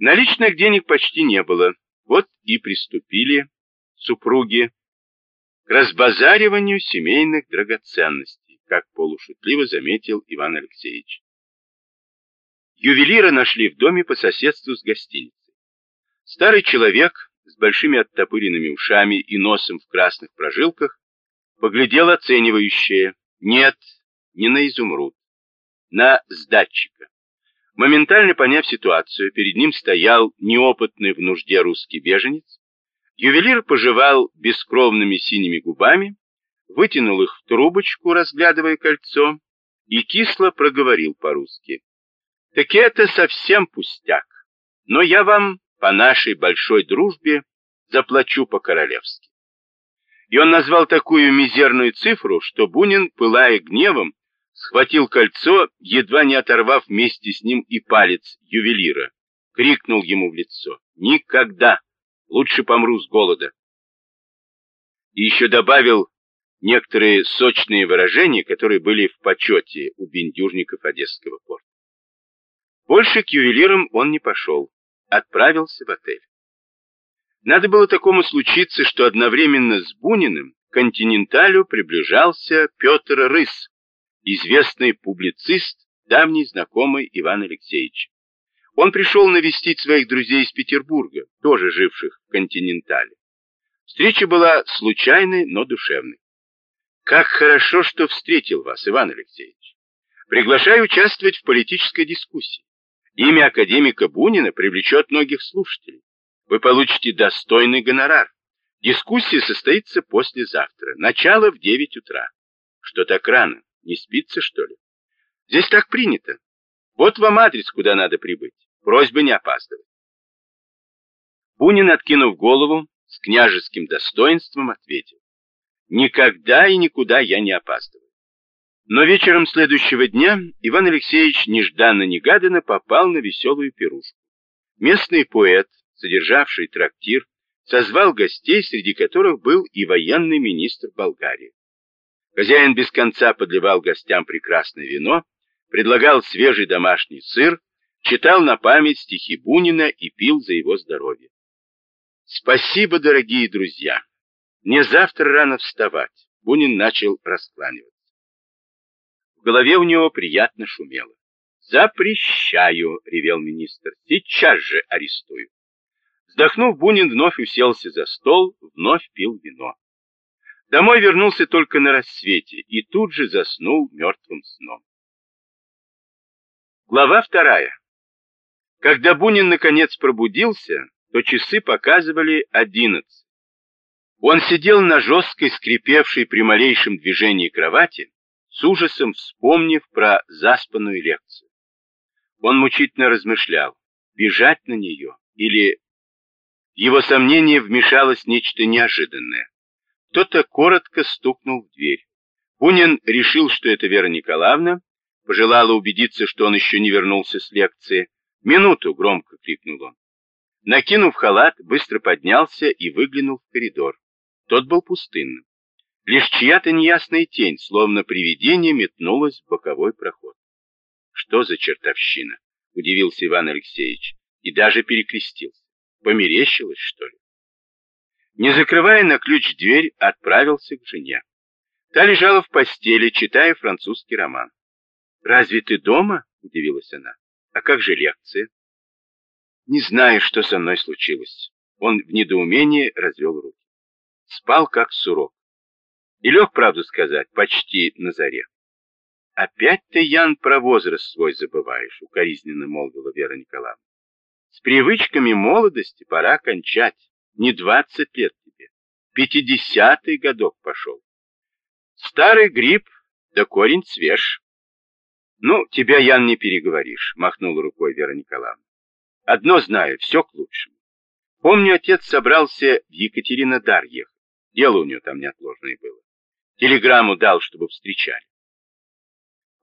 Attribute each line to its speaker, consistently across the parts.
Speaker 1: Наличных денег почти не было. Вот и приступили супруги к разбазариванию семейных драгоценностей, как полушутливо заметил Иван Алексеевич. Ювелира нашли в доме по соседству с гостиницей. Старый человек с большими оттопыренными ушами и носом в красных прожилках поглядел оценивающе. Нет, не на изумруд, на сдатчика. Моментально поняв ситуацию, перед ним стоял неопытный в нужде русский беженец. Ювелир пожевал бескровными синими губами, вытянул их в трубочку, разглядывая кольцо, и кисло проговорил по-русски. Так это совсем пустяк, но я вам по нашей большой дружбе заплачу по-королевски. И он назвал такую мизерную цифру, что Бунин, пылая гневом, схватил кольцо, едва не оторвав вместе с ним и палец ювелира, крикнул ему в лицо «Никогда! Лучше помру с голода!» И еще добавил некоторые сочные выражения, которые были в почете у бендюжников Одесского порта. Больше к ювелирам он не пошел, отправился в отель. Надо было такому случиться, что одновременно с Буниным к континенталю приближался Петр Рыс, известный публицист, давний знакомый Ивана Алексеевича. Он пришел навестить своих друзей из Петербурга, тоже живших в континентале. Встреча была случайной, но душевной. Как хорошо, что встретил вас, Иван Алексеевич. Приглашаю участвовать в политической дискуссии. Имя академика Бунина привлечет многих слушателей. Вы получите достойный гонорар. Дискуссия состоится послезавтра. Начало в 9 утра. Что так рано? Не спится, что ли? Здесь так принято. Вот вам адрес, куда надо прибыть. Просьба не опаздывать. Бунин, откинув голову, с княжеским достоинством ответил. Никогда и никуда я не опаздываю. Но вечером следующего дня Иван Алексеевич нежданно-негаданно попал на веселую пирушку. Местный поэт, содержавший трактир, созвал гостей, среди которых был и военный министр Болгарии. Хозяин без конца подливал гостям прекрасное вино, предлагал свежий домашний сыр, читал на память стихи Бунина и пил за его здоровье. Спасибо, дорогие друзья. Мне завтра рано вставать. Бунин начал раскланиваться. В голове у него приятно шумело. «Запрещаю!» — ревел министр. «Сейчас же арестую!» Вздохнув, Бунин вновь уселся за стол, вновь пил вино. Домой вернулся только на рассвете и тут же заснул мертвым сном. Глава вторая. Когда Бунин наконец пробудился, то часы показывали одиннадцать. Он сидел на жесткой, скрипевшей при малейшем движении кровати, с ужасом вспомнив про заспанную лекцию. Он мучительно размышлял, бежать на нее или... Его сомнение вмешалось нечто неожиданное. Кто-то коротко стукнул в дверь. Бунин решил, что это Вера Николаевна, пожелала убедиться, что он еще не вернулся с лекции. «Минуту!» — громко крикнул он. Накинув халат, быстро поднялся и выглянул в коридор. Тот был пустынным. Лишь чья-то неясная тень, словно привидение, метнулась в боковой проход. «Что за чертовщина?» — удивился Иван Алексеевич и даже перекрестился. «Померещилось, что ли?» Не закрывая на ключ дверь, отправился к жене. Та лежала в постели, читая французский роман. «Разве ты дома?» — удивилась она. «А как же лекция?» «Не знаю, что со мной случилось». Он в недоумении развел руки. Спал, как сурок. И лег, правду сказать, почти на заре. «Опять ты, Ян, про возраст свой забываешь», — укоризненно молвила Вера Николаевна. «С привычками молодости пора кончать. Не двадцать лет тебе. Пятидесятый годок пошел. Старый гриб, да корень свеж. Ну, тебя, Ян, не переговоришь, махнула рукой Вера Николаевна. Одно знаю, все к лучшему. Помню, отец собрался в Екатеринодар ехать. Дело у него там неотложное было. Телеграмму дал, чтобы встречали.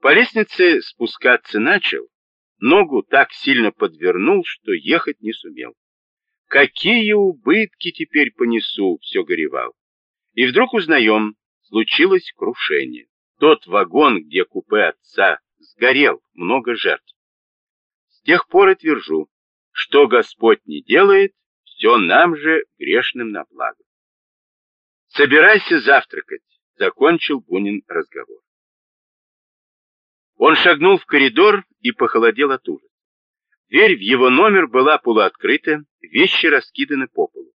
Speaker 1: По лестнице спускаться начал, ногу так сильно подвернул, что ехать не сумел. Какие убытки теперь понесу, все горевал. И вдруг узнаем, случилось крушение. Тот вагон, где купе отца, сгорел, много жертв. С тех пор и твержу, что Господь не делает, все нам же грешным на благо. Собирайся завтракать, закончил Бунин разговор. Он шагнул в коридор и похолодел от ужаса. Дверь в его номер была полуоткрыта, вещи раскиданы по полу.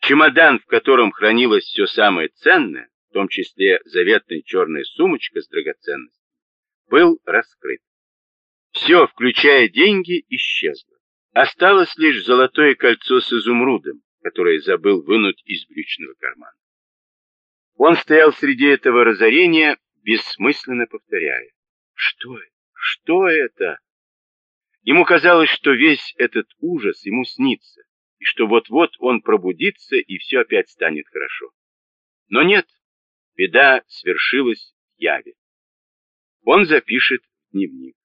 Speaker 1: Чемодан, в котором хранилось все самое ценное, в том числе заветная черная сумочка с драгоценностями, был раскрыт. Все, включая деньги, исчезло. Осталось лишь золотое кольцо с изумрудом, которое забыл вынуть из брючного кармана. Он стоял среди этого разорения, бессмысленно повторяя. Что это? Что это? Ему казалось, что весь этот ужас ему снится, и что вот-вот он пробудится, и все опять станет хорошо. Но нет, беда свершилась в яве. Он запишет дневник.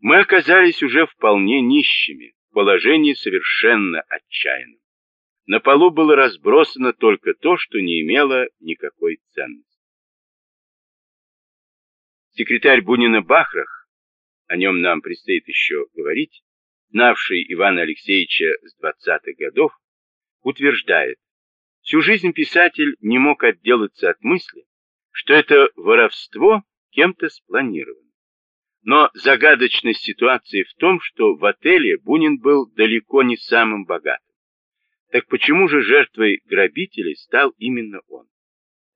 Speaker 1: Мы оказались уже вполне нищими, в положении совершенно отчаянном. На полу было разбросано только то, что не имело никакой ценности. Секретарь Бунина Бахрах, о нем нам предстоит еще говорить, знавший Ивана Алексеевича с двадцатых годов, утверждает, всю жизнь писатель не мог отделаться от мысли, что это воровство кем-то спланировано. Но загадочность ситуации в том, что в отеле Бунин был далеко не самым богатым. Так почему же жертвой грабителей стал именно он?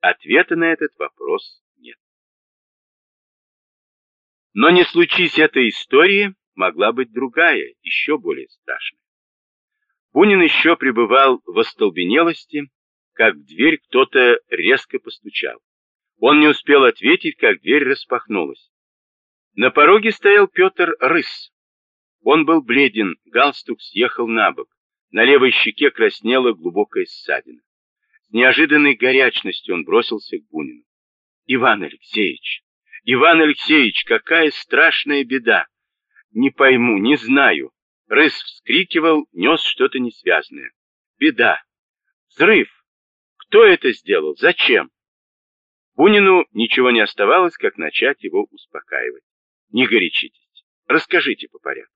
Speaker 1: Ответа на этот вопрос. Но не случись этой истории, могла быть другая, еще более страшная. Бунин еще пребывал в остолбенелости, как в дверь кто-то резко постучал. Он не успел ответить, как дверь распахнулась. На пороге стоял Петр Рыс. Он был бледен, галстук съехал на бок, на левой щеке краснела глубокая ссадина. С неожиданной горячностью он бросился к Бунину. «Иван Алексеевич! Иван Алексеевич, какая страшная беда! Не пойму, не знаю!» Рыс вскрикивал, нес что-то несвязное. «Беда! Взрыв! Кто это сделал? Зачем?» Бунину ничего не оставалось, как начать его успокаивать. Не горячитесь. Расскажите по порядку.